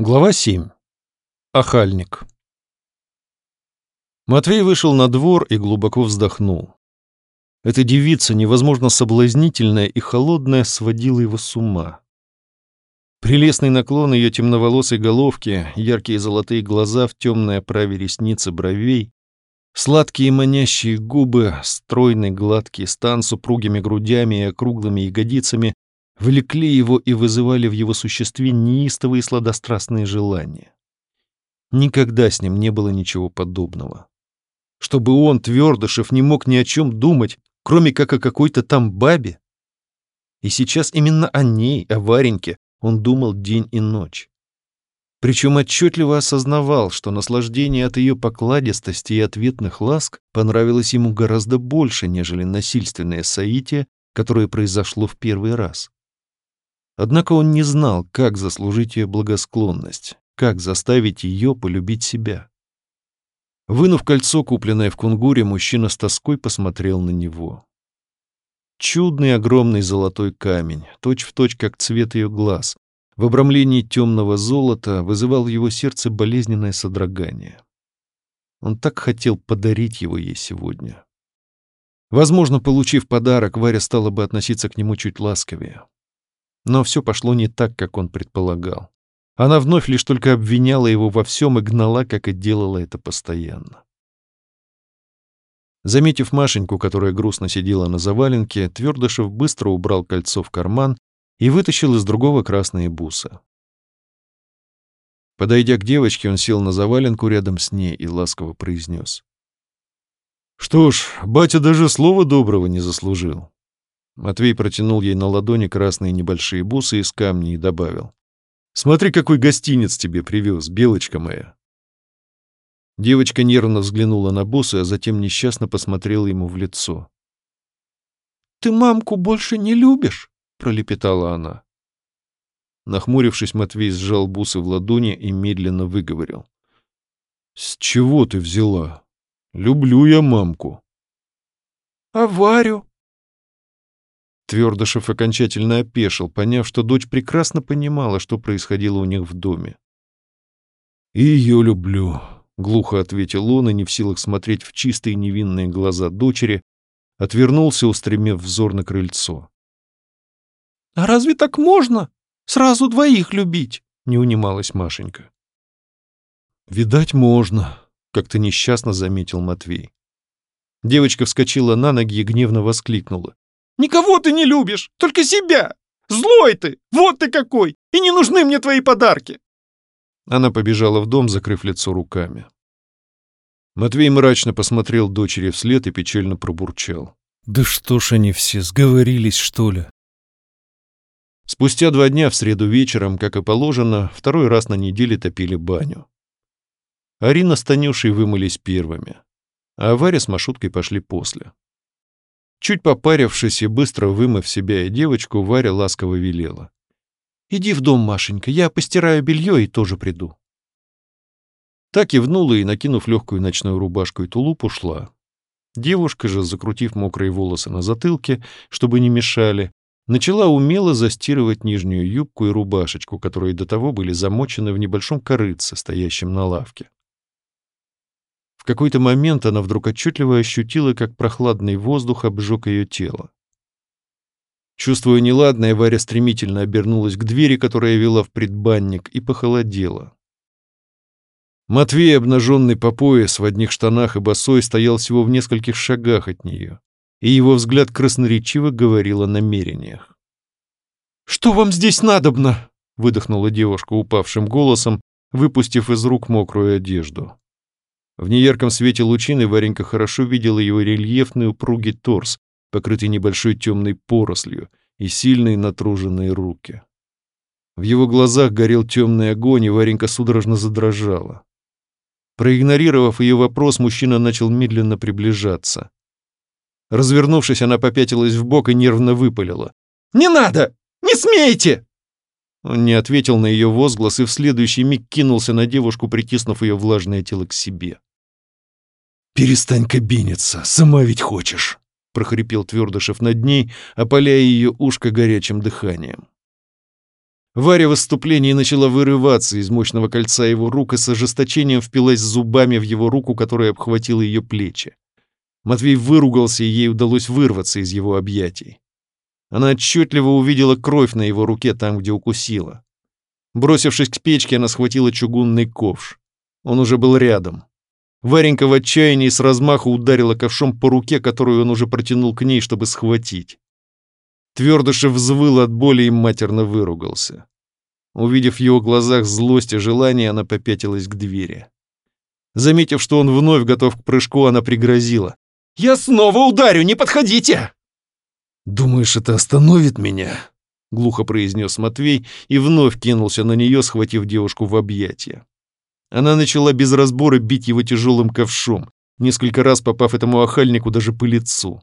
Глава 7. Охальник. Матвей вышел на двор и глубоко вздохнул. Эта девица, невозможно соблазнительная и холодная, сводила его с ума. Прелестный наклон ее темноволосой головки, яркие золотые глаза в темной оправе ресницы бровей, сладкие манящие губы, стройный гладкий стан с упругими грудями и округлыми ягодицами влекли его и вызывали в его существе неистовые сладострастные желания. Никогда с ним не было ничего подобного. Чтобы он, Твердышев, не мог ни о чем думать, кроме как о какой-то там бабе. И сейчас именно о ней, о Вареньке, он думал день и ночь. Причем отчетливо осознавал, что наслаждение от ее покладистости и ответных ласк понравилось ему гораздо больше, нежели насильственное соитие, которое произошло в первый раз. Однако он не знал, как заслужить ее благосклонность, как заставить ее полюбить себя. Вынув кольцо, купленное в кунгуре, мужчина с тоской посмотрел на него. Чудный огромный золотой камень, точь-в-точь точь как цвет ее глаз, в обрамлении темного золота вызывал в его сердце болезненное содрогание. Он так хотел подарить его ей сегодня. Возможно, получив подарок, Варя стала бы относиться к нему чуть ласковее. Но все пошло не так, как он предполагал. Она вновь лишь только обвиняла его во всем и гнала, как и делала это постоянно. Заметив Машеньку, которая грустно сидела на заваленке, Твердышев быстро убрал кольцо в карман и вытащил из другого красные бусы. Подойдя к девочке, он сел на заваленку рядом с ней и ласково произнес. «Что ж, батя даже слова доброго не заслужил. Матвей протянул ей на ладони красные небольшие бусы из камня и добавил. «Смотри, какой гостинец тебе привез, белочка моя!» Девочка нервно взглянула на бусы, а затем несчастно посмотрела ему в лицо. «Ты мамку больше не любишь?» — пролепетала она. Нахмурившись, Матвей сжал бусы в ладони и медленно выговорил. «С чего ты взяла? Люблю я мамку». «А Варю?» Твердышев окончательно опешил, поняв, что дочь прекрасно понимала, что происходило у них в доме. «И ее люблю», — глухо ответил он, и не в силах смотреть в чистые невинные глаза дочери, отвернулся, устремив взор на крыльцо. «А разве так можно? Сразу двоих любить?» — не унималась Машенька. «Видать, можно», — как-то несчастно заметил Матвей. Девочка вскочила на ноги и гневно воскликнула. Никого ты не любишь, только себя. Злой ты, вот ты какой, и не нужны мне твои подарки. Она побежала в дом, закрыв лицо руками. Матвей мрачно посмотрел дочери вслед и печально пробурчал. «Да что ж они все, сговорились, что ли?» Спустя два дня в среду вечером, как и положено, второй раз на неделе топили баню. Арина с Танюшей вымылись первыми, а Варя с Машуткой пошли после. Чуть попарившись и быстро вымыв себя и девочку, Варя ласково велела. «Иди в дом, Машенька, я постираю белье и тоже приду». Так и внула и, накинув легкую ночную рубашку и тулуп, ушла. Девушка же, закрутив мокрые волосы на затылке, чтобы не мешали, начала умело застирывать нижнюю юбку и рубашечку, которые до того были замочены в небольшом корыце, стоящем на лавке какой-то момент она вдруг отчетливо ощутила, как прохладный воздух обжег ее тело. Чувствуя неладное, Варя стремительно обернулась к двери, которая вела в предбанник, и похолодела. Матвей, обнаженный по пояс в одних штанах и босой, стоял всего в нескольких шагах от нее, и его взгляд красноречиво говорил о намерениях. «Что вам здесь надобно?» — выдохнула девушка упавшим голосом, выпустив из рук мокрую одежду. В неярком свете лучины Варенька хорошо видела его рельефный упругий торс, покрытый небольшой темной порослью, и сильные натруженные руки. В его глазах горел темный огонь, и Варенька судорожно задрожала. Проигнорировав ее вопрос, мужчина начал медленно приближаться. Развернувшись, она попятилась в бок и нервно выпалила. «Не надо! Не смейте!» Он не ответил на ее возглас и в следующий миг кинулся на девушку, притиснув ее влажное тело к себе. «Перестань кабиниться, сама ведь хочешь!» — прохрипел Твердышев над ней, опаляя ее ушко горячим дыханием. Варя в выступлении начала вырываться из мощного кольца его рук и с ожесточением впилась зубами в его руку, которая обхватила ее плечи. Матвей выругался, и ей удалось вырваться из его объятий. Она отчетливо увидела кровь на его руке там, где укусила. Бросившись к печке, она схватила чугунный ковш. Он уже был рядом. Варенька в отчаянии с размаху ударила ковшом по руке, которую он уже протянул к ней, чтобы схватить. Твердышев взвыл от боли и матерно выругался. Увидев в его глазах злость и желание, она попятилась к двери. Заметив, что он вновь готов к прыжку, она пригрозила. «Я снова ударю, не подходите!» «Думаешь, это остановит меня?» — глухо произнес Матвей и вновь кинулся на нее, схватив девушку в объятия. Она начала без разбора бить его тяжелым ковшом, несколько раз попав этому охальнику даже по лицу.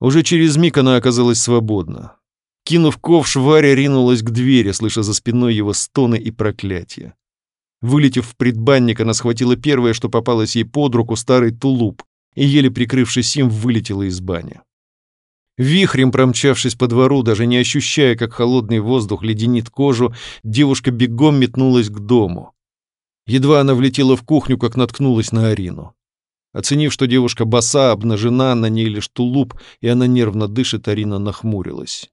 Уже через миг она оказалась свободна. Кинув ковш, Варя ринулась к двери, слыша за спиной его стоны и проклятия. Вылетев в предбанник, она схватила первое, что попалось ей под руку, старый тулуп, и, еле прикрывшись им, вылетела из бани. Вихрем промчавшись по двору, даже не ощущая, как холодный воздух леденит кожу, девушка бегом метнулась к дому. Едва она влетела в кухню, как наткнулась на Арину. Оценив, что девушка боса, обнажена, на ней лишь тулуп, и она нервно дышит, Арина нахмурилась.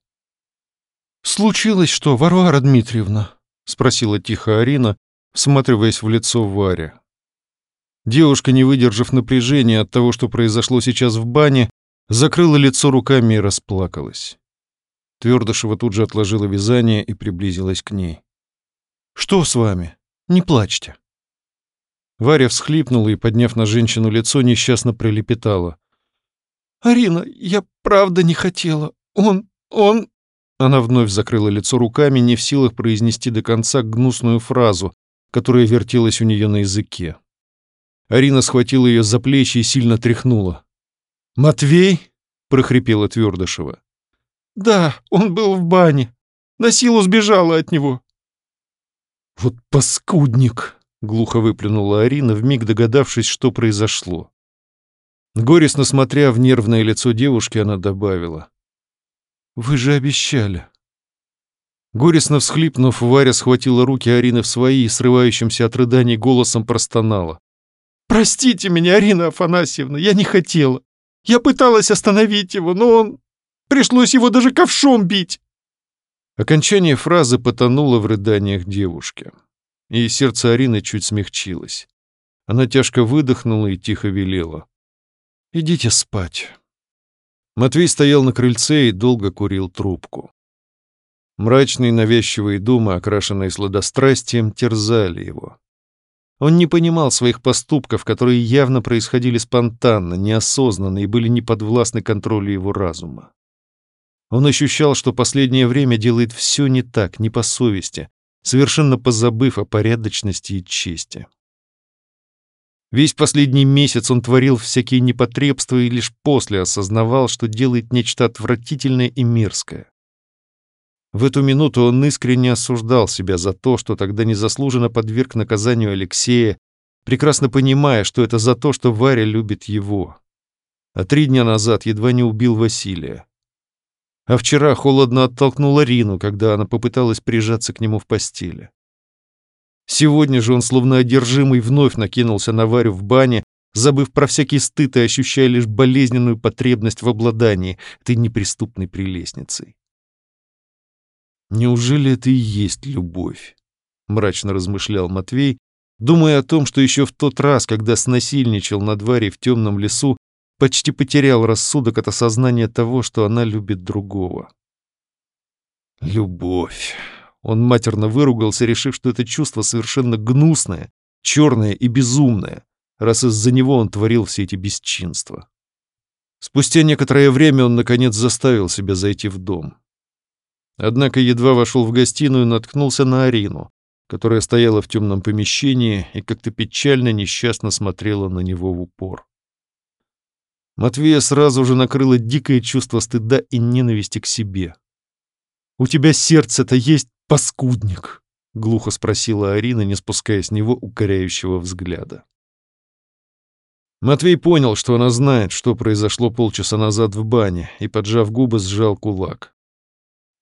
«Случилось что, Варвара Дмитриевна?» — спросила тихо Арина, всматриваясь в лицо Варе. Девушка, не выдержав напряжения от того, что произошло сейчас в бане, закрыла лицо руками и расплакалась. Твердышева тут же отложила вязание и приблизилась к ней. «Что с вами? Не плачьте». Варя всхлипнула и, подняв на женщину лицо, несчастно пролепетала. «Арина, я правда не хотела. Он... он...» Она вновь закрыла лицо руками, не в силах произнести до конца гнусную фразу, которая вертелась у нее на языке. Арина схватила ее за плечи и сильно тряхнула. «Матвей?» — прохрипела Твердышева. «Да, он был в бане. На силу сбежала от него». «Вот паскудник!» — глухо выплюнула Арина, вмиг догадавшись, что произошло. Горестно смотря в нервное лицо девушки, она добавила. «Вы же обещали». Горестно всхлипнув, Варя схватила руки Арины в свои и срывающимся от рыданий голосом простонала. «Простите меня, Арина Афанасьевна, я не хотела. Я пыталась остановить его, но он... Пришлось его даже ковшом бить». Окончание фразы потонуло в рыданиях девушки и сердце Арины чуть смягчилось. Она тяжко выдохнула и тихо велела. «Идите спать». Матвей стоял на крыльце и долго курил трубку. Мрачные навязчивые думы, окрашенные сладострастием, терзали его. Он не понимал своих поступков, которые явно происходили спонтанно, неосознанно и были неподвластны контролю его разума. Он ощущал, что последнее время делает все не так, не по совести, совершенно позабыв о порядочности и чести. Весь последний месяц он творил всякие непотребства и лишь после осознавал, что делает нечто отвратительное и мерзкое. В эту минуту он искренне осуждал себя за то, что тогда незаслуженно подверг наказанию Алексея, прекрасно понимая, что это за то, что Варя любит его. А три дня назад едва не убил Василия. А вчера холодно оттолкнула Рину, когда она попыталась прижаться к нему в постели. Сегодня же он, словно одержимый, вновь накинулся на Варю в бане, забыв про всякий стыд и ощущая лишь болезненную потребность в обладании этой неприступной прелестницей. «Неужели это и есть любовь?» — мрачно размышлял Матвей, думая о том, что еще в тот раз, когда снасильничал над Варей в темном лесу, почти потерял рассудок от осознания того, что она любит другого. Любовь. Он матерно выругался, решив, что это чувство совершенно гнусное, черное и безумное, раз из-за него он творил все эти бесчинства. Спустя некоторое время он, наконец, заставил себя зайти в дом. Однако едва вошел в гостиную, наткнулся на Арину, которая стояла в темном помещении и как-то печально, несчастно смотрела на него в упор. Матвея сразу же накрыло дикое чувство стыда и ненависти к себе. «У тебя сердце-то есть, паскудник?» — глухо спросила Арина, не спуская с него укоряющего взгляда. Матвей понял, что она знает, что произошло полчаса назад в бане, и, поджав губы, сжал кулак.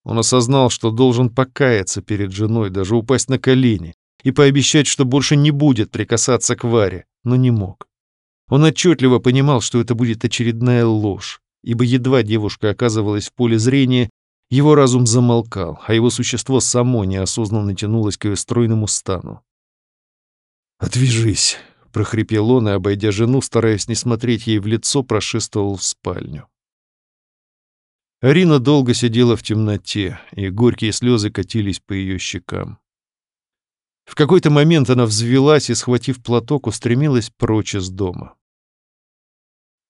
Он осознал, что должен покаяться перед женой, даже упасть на колени и пообещать, что больше не будет прикасаться к Варе, но не мог. Он отчетливо понимал, что это будет очередная ложь, ибо едва девушка оказывалась в поле зрения, его разум замолкал, а его существо само неосознанно тянулось к ее стройному стану. «Отвяжись!» — прохрипел он и, обойдя жену, стараясь не смотреть ей в лицо, прошествовал в спальню. Арина долго сидела в темноте, и горькие слезы катились по ее щекам. В какой-то момент она взвелась и, схватив платок, устремилась прочь из дома.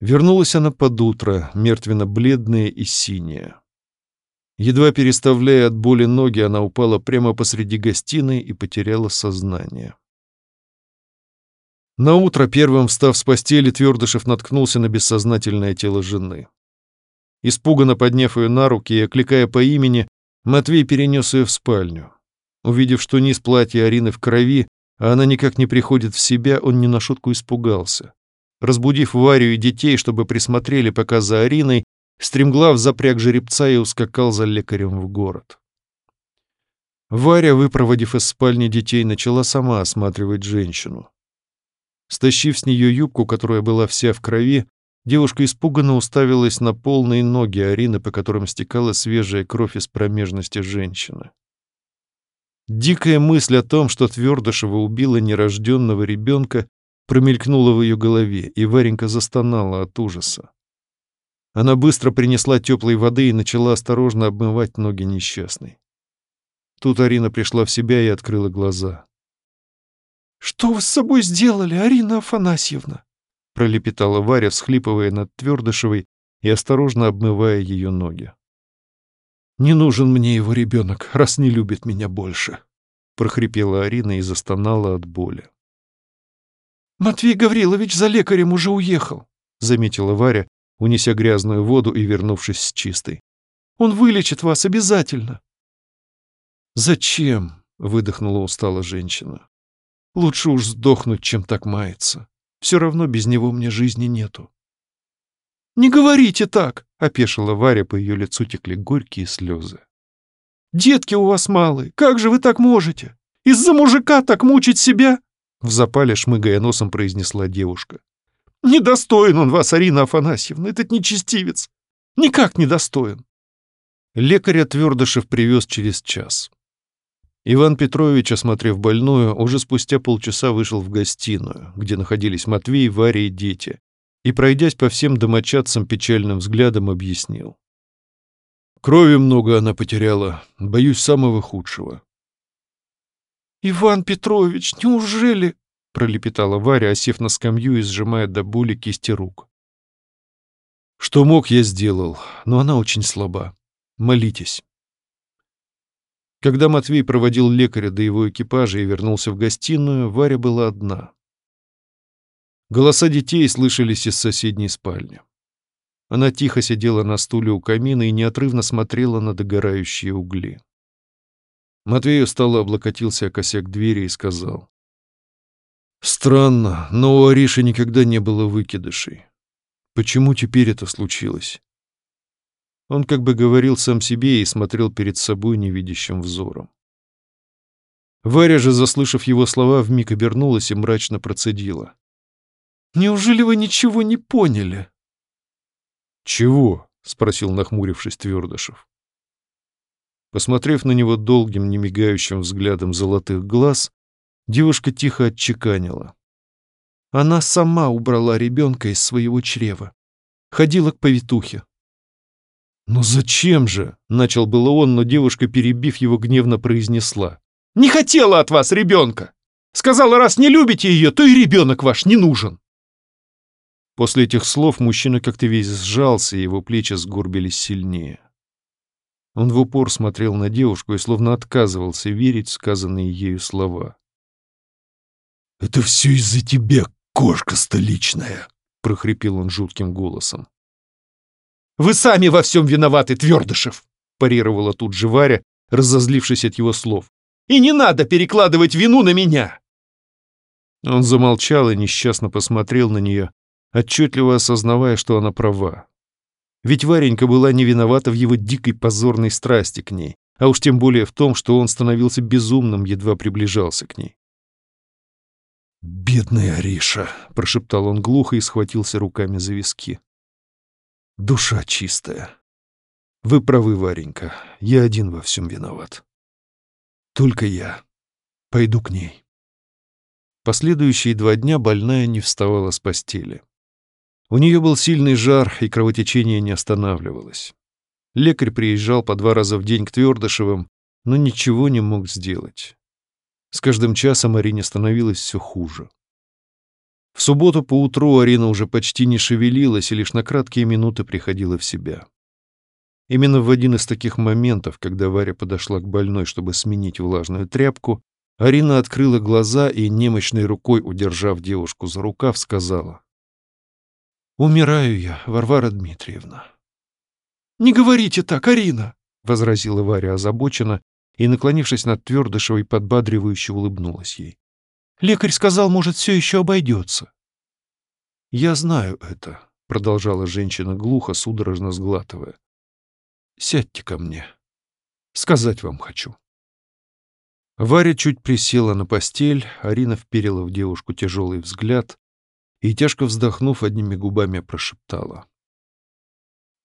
Вернулась она под утро, мертвенно-бледная и синяя. Едва переставляя от боли ноги, она упала прямо посреди гостиной и потеряла сознание. На утро первым, встав с постели, Твердышев наткнулся на бессознательное тело жены. Испуганно подняв ее на руки и окликая по имени, Матвей перенес ее в спальню. Увидев, что низ платья Арины в крови, а она никак не приходит в себя, он не на шутку испугался. Разбудив Варю и детей, чтобы присмотрели пока за Ариной, стремглав запряг жеребца и ускакал за лекарем в город. Варя, выпроводив из спальни детей, начала сама осматривать женщину. Стащив с нее юбку, которая была вся в крови, Девушка испуганно уставилась на полные ноги Арины, по которым стекала свежая кровь из промежности женщины. Дикая мысль о том, что Твердышева убила нерожденного ребенка, промелькнула в ее голове, и Варенька застонала от ужаса. Она быстро принесла теплой воды и начала осторожно обмывать ноги несчастной. Тут Арина пришла в себя и открыла глаза. «Что вы с собой сделали, Арина Афанасьевна?» пролепетала Варя, всхлипывая над Твердышевой и осторожно обмывая ее ноги. «Не нужен мне его ребенок, раз не любит меня больше», — прохрипела Арина и застонала от боли. «Матвей Гаврилович за лекарем уже уехал», — заметила Варя, унеся грязную воду и вернувшись с чистой. «Он вылечит вас обязательно». «Зачем?» — выдохнула устала женщина. «Лучше уж сдохнуть, чем так маяться. Все равно без него мне жизни нету. «Не говорите так!» — опешила Варя, по ее лицу текли горькие слезы. «Детки у вас малые, как же вы так можете? Из-за мужика так мучить себя?» В запале, шмыгая носом, произнесла девушка. «Недостоин он вас, Арина Афанасьевна, этот нечестивец! Никак недостоин!» Лекаря Твердышев привез через час. Иван Петрович, осмотрев больную, уже спустя полчаса вышел в гостиную, где находились Матвей, Варя и дети, и, пройдясь по всем домочадцам печальным взглядом, объяснил. Крови много она потеряла, боюсь самого худшего. «Иван Петрович, неужели...» — пролепетала Варя, осев на скамью и сжимая до боли кисти рук. «Что мог, я сделал, но она очень слаба. Молитесь». Когда Матвей проводил лекаря до его экипажа и вернулся в гостиную, Варя была одна. Голоса детей слышались из соседней спальни. Она тихо сидела на стуле у камина и неотрывно смотрела на догорающие угли. Матвей устало облокотился о косяк двери и сказал. «Странно, но у Ариши никогда не было выкидышей. Почему теперь это случилось?» Он как бы говорил сам себе и смотрел перед собой невидящим взором. Варя же, заслышав его слова, вмиг обернулась и мрачно процедила. «Неужели вы ничего не поняли?» «Чего?» — спросил, нахмурившись Твердышев. Посмотрев на него долгим, немигающим взглядом золотых глаз, девушка тихо отчеканила. Она сама убрала ребенка из своего чрева. Ходила к повитухе. «Ну зачем же?» — начал было он, но девушка, перебив его, гневно произнесла. «Не хотела от вас ребенка! Сказала, раз не любите ее, то и ребенок ваш не нужен!» После этих слов мужчина как-то весь сжался, и его плечи сгорбились сильнее. Он в упор смотрел на девушку и словно отказывался верить в сказанные ею слова. «Это все из-за тебя, кошка столичная!» — прохрипел он жутким голосом. Вы сами во всем виноваты, Твердышев!» парировала тут же Варя, разозлившись от его слов. «И не надо перекладывать вину на меня!» Он замолчал и несчастно посмотрел на нее, отчетливо осознавая, что она права. Ведь Варенька была не виновата в его дикой позорной страсти к ней, а уж тем более в том, что он становился безумным, едва приближался к ней. «Бедный Ариша!» — прошептал он глухо и схватился руками за виски. «Душа чистая. Вы правы, Варенька, я один во всем виноват. Только я. Пойду к ней». Последующие два дня больная не вставала с постели. У нее был сильный жар, и кровотечение не останавливалось. Лекарь приезжал по два раза в день к Твердышевым, но ничего не мог сделать. С каждым часом Арине становилось все хуже. В субботу поутру Арина уже почти не шевелилась и лишь на краткие минуты приходила в себя. Именно в один из таких моментов, когда Варя подошла к больной, чтобы сменить влажную тряпку, Арина открыла глаза и, немощной рукой удержав девушку за рукав, сказала. «Умираю я, Варвара Дмитриевна». «Не говорите так, Арина!» — возразила Варя озабоченно и, наклонившись над Твердышевой, подбадривающе улыбнулась ей. «Лекарь сказал, может, все еще обойдется». «Я знаю это», — продолжала женщина глухо, судорожно сглатывая. «Сядьте ко мне. Сказать вам хочу». Варя чуть присела на постель, Арина вперила в девушку тяжелый взгляд и, тяжко вздохнув, одними губами прошептала.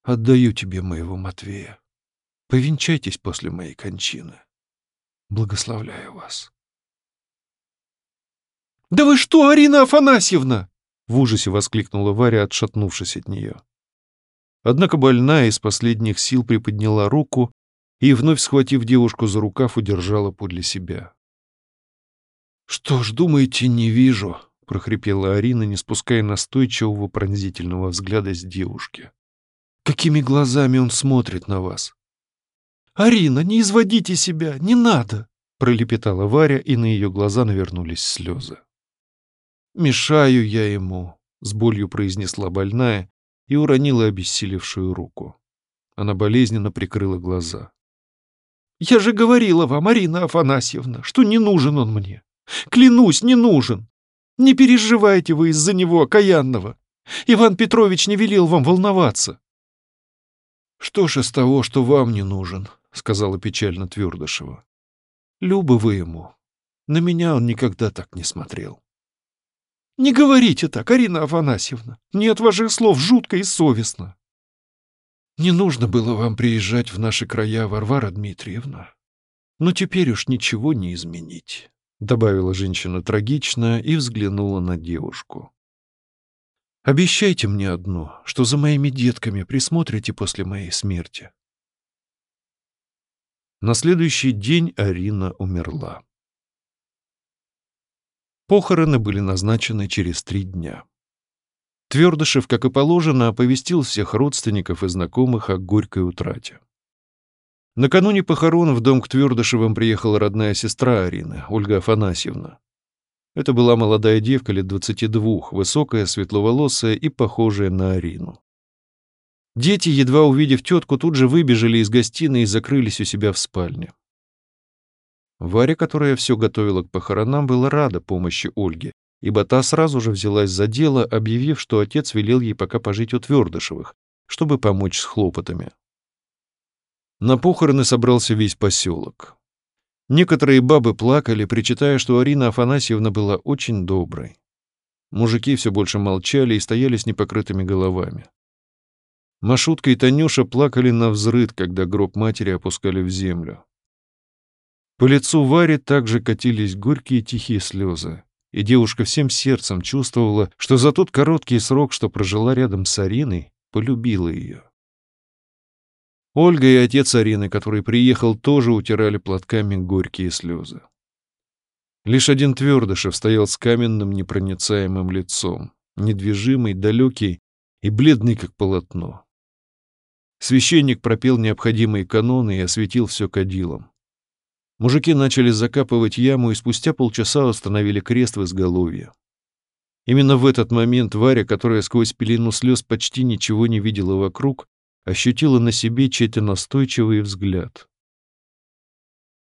«Отдаю тебе моего Матвея. Повенчайтесь после моей кончины. Благословляю вас. «Да вы что, Арина Афанасьевна!» — в ужасе воскликнула Варя, отшатнувшись от нее. Однако больная из последних сил приподняла руку и, вновь схватив девушку за рукав, удержала подле себя. «Что ж, думаете, не вижу?» — прохрипела Арина, не спуская настойчивого пронзительного взгляда с девушки. «Какими глазами он смотрит на вас? «Арина, не изводите себя, не надо!» — пролепетала Варя, и на ее глаза навернулись слезы. «Мешаю я ему», — с болью произнесла больная и уронила обессилевшую руку. Она болезненно прикрыла глаза. «Я же говорила вам, Арина Афанасьевна, что не нужен он мне. Клянусь, не нужен. Не переживайте вы из-за него, окаянного. Иван Петрович не велел вам волноваться». «Что ж из того, что вам не нужен?» — сказала печально Твердышева. «Люба вы ему. На меня он никогда так не смотрел». «Не говорите так, Арина Афанасьевна. Мне от ваших слов жутко и совестно». «Не нужно было вам приезжать в наши края, Варвара Дмитриевна. Но теперь уж ничего не изменить», — добавила женщина трагично и взглянула на девушку. «Обещайте мне одно, что за моими детками присмотрите после моей смерти». На следующий день Арина умерла. Похороны были назначены через три дня. Твердышев, как и положено, оповестил всех родственников и знакомых о горькой утрате. Накануне похорон в дом к Твердышевым приехала родная сестра Арины, Ольга Афанасьевна. Это была молодая девка лет 22, высокая, светловолосая и похожая на Арину. Дети, едва увидев тетку, тут же выбежали из гостиной и закрылись у себя в спальне. Варя, которая все готовила к похоронам, была рада помощи Ольги, ибо та сразу же взялась за дело, объявив, что отец велел ей пока пожить у Твердышевых, чтобы помочь с хлопотами. На похороны собрался весь поселок. Некоторые бабы плакали, причитая, что Арина Афанасьевна была очень доброй. Мужики все больше молчали и стояли с непокрытыми головами. Машутка и Танюша плакали на взрыд, когда гроб матери опускали в землю. По лицу Вари также катились горькие тихие слезы, и девушка всем сердцем чувствовала, что за тот короткий срок, что прожила рядом с Ариной, полюбила ее. Ольга и отец Арины, который приехал, тоже утирали платками горькие слезы. Лишь один Твердышев стоял с каменным непроницаемым лицом, недвижимый, далекий и бледный, как полотно. Священник пропел необходимые каноны и осветил все кадилом. Мужики начали закапывать яму и спустя полчаса установили крест в изголовье. Именно в этот момент Варя, которая сквозь пелену слез почти ничего не видела вокруг, ощутила на себе чей-то настойчивый взгляд.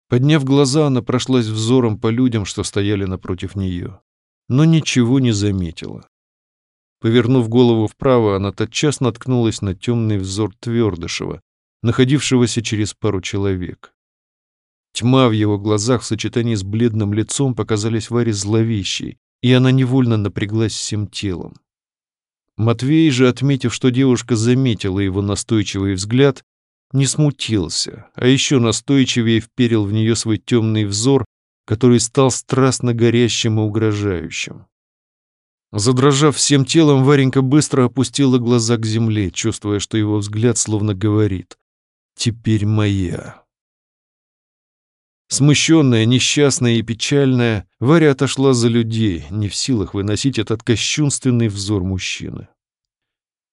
Подняв глаза, она прошлась взором по людям, что стояли напротив нее, но ничего не заметила. Повернув голову вправо, она тотчас наткнулась на темный взор Твердышева, находившегося через пару человек. Тьма в его глазах в сочетании с бледным лицом показались Варе зловещей, и она невольно напряглась всем телом. Матвей же, отметив, что девушка заметила его настойчивый взгляд, не смутился, а еще настойчивее вперил в нее свой темный взор, который стал страстно горящим и угрожающим. Задрожав всем телом, Варенька быстро опустила глаза к земле, чувствуя, что его взгляд словно говорит «Теперь моя». Смущенная, несчастная и печальная, Варя отошла за людей, не в силах выносить этот кощунственный взор мужчины.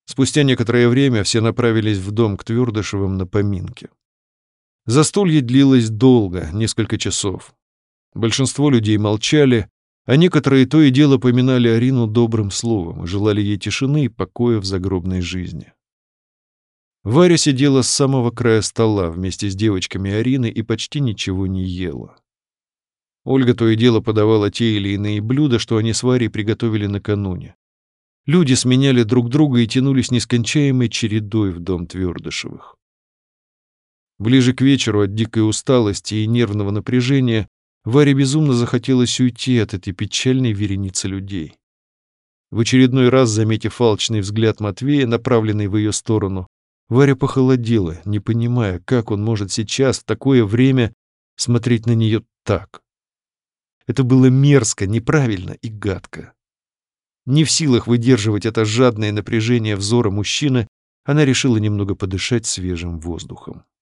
Спустя некоторое время все направились в дом к Твердышевым на поминки. Застолье длилось долго, несколько часов. Большинство людей молчали, а некоторые то и дело поминали Арину добрым словом и желали ей тишины и покоя в загробной жизни. Варя сидела с самого края стола вместе с девочками Арины и почти ничего не ела. Ольга то и дело подавала те или иные блюда, что они с Варей приготовили накануне. Люди сменяли друг друга и тянулись нескончаемой чередой в дом Твердышевых. Ближе к вечеру от дикой усталости и нервного напряжения Варе безумно захотелось уйти от этой печальной вереницы людей. В очередной раз, заметив алчный взгляд Матвея, направленный в ее сторону, Варя похолодела, не понимая, как он может сейчас, в такое время, смотреть на нее так. Это было мерзко, неправильно и гадко. Не в силах выдерживать это жадное напряжение взора мужчины, она решила немного подышать свежим воздухом.